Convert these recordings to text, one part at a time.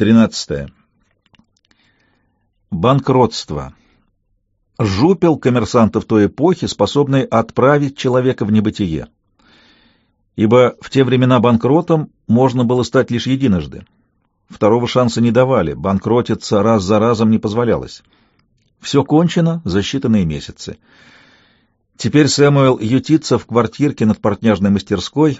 13. Банкротство. Жупел коммерсантов той эпохи, способный отправить человека в небытие. Ибо в те времена банкротом можно было стать лишь единожды. Второго шанса не давали, банкротиться раз за разом не позволялось. Все кончено за считанные месяцы. Теперь Сэмуэл ютится в квартирке над портняжной мастерской,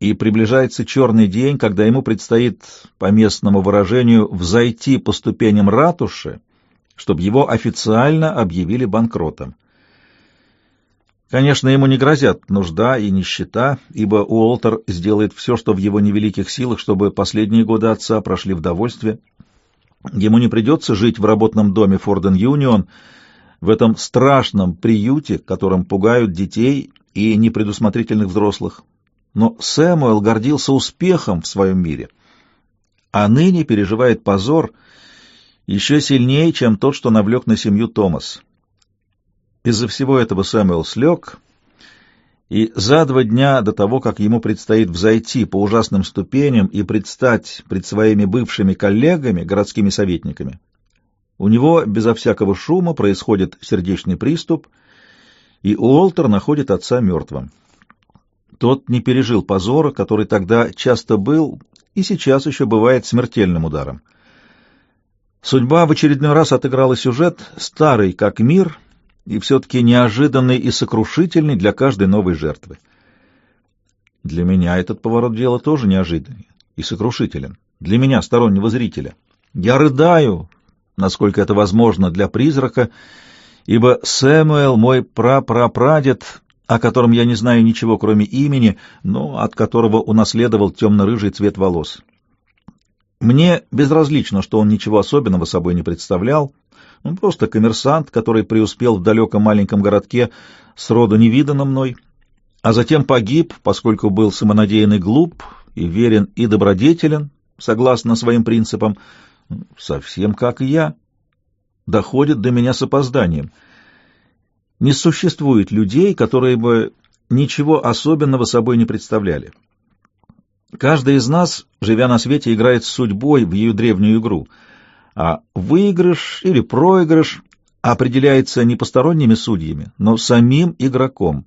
и приближается черный день, когда ему предстоит, по местному выражению, взойти по ступеням ратуши, чтобы его официально объявили банкротом. Конечно, ему не грозят нужда и нищета, ибо Уолтер сделает все, что в его невеликих силах, чтобы последние годы отца прошли в довольстве. Ему не придется жить в работном доме Форден Юнион, в этом страшном приюте, которым пугают детей и непредусмотрительных взрослых. Но Сэмуэл гордился успехом в своем мире, а ныне переживает позор еще сильнее, чем тот, что навлек на семью Томас. Из-за всего этого Сэмуэл слег, и за два дня до того, как ему предстоит взойти по ужасным ступеням и предстать пред своими бывшими коллегами, городскими советниками, у него безо всякого шума происходит сердечный приступ, и Уолтер находит отца мертвым. Тот не пережил позора, который тогда часто был и сейчас еще бывает смертельным ударом. Судьба в очередной раз отыграла сюжет, старый как мир, и все-таки неожиданный и сокрушительный для каждой новой жертвы. Для меня этот поворот дела тоже неожиданный и сокрушителен. Для меня, стороннего зрителя. Я рыдаю, насколько это возможно для призрака, ибо Сэмуэл, мой прапрапрадед, о котором я не знаю ничего, кроме имени, но от которого унаследовал темно-рыжий цвет волос. Мне безразлично, что он ничего особенного собой не представлял, он просто коммерсант, который преуспел в далеком маленьком городке, сроду невиданно мной, а затем погиб, поскольку был самонадеян и глуп, и верен и добродетелен, согласно своим принципам, совсем как и я, доходит до меня с опозданием — не существует людей, которые бы ничего особенного собой не представляли. Каждый из нас, живя на свете, играет с судьбой в ее древнюю игру, а выигрыш или проигрыш определяется не посторонними судьями, но самим игроком.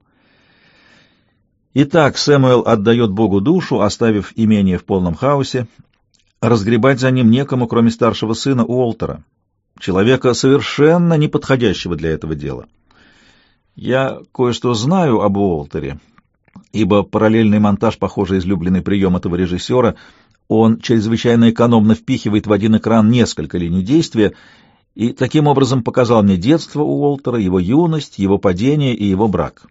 Итак, Сэмуэл отдает Богу душу, оставив имение в полном хаосе. Разгребать за ним некому, кроме старшего сына Уолтера, человека совершенно неподходящего для этого дела. Я кое-что знаю об Уолтере, ибо параллельный монтаж, похоже, излюбленный прием этого режиссера, он чрезвычайно экономно впихивает в один экран несколько линий действия и таким образом показал мне детство Уолтера, его юность, его падение и его брак.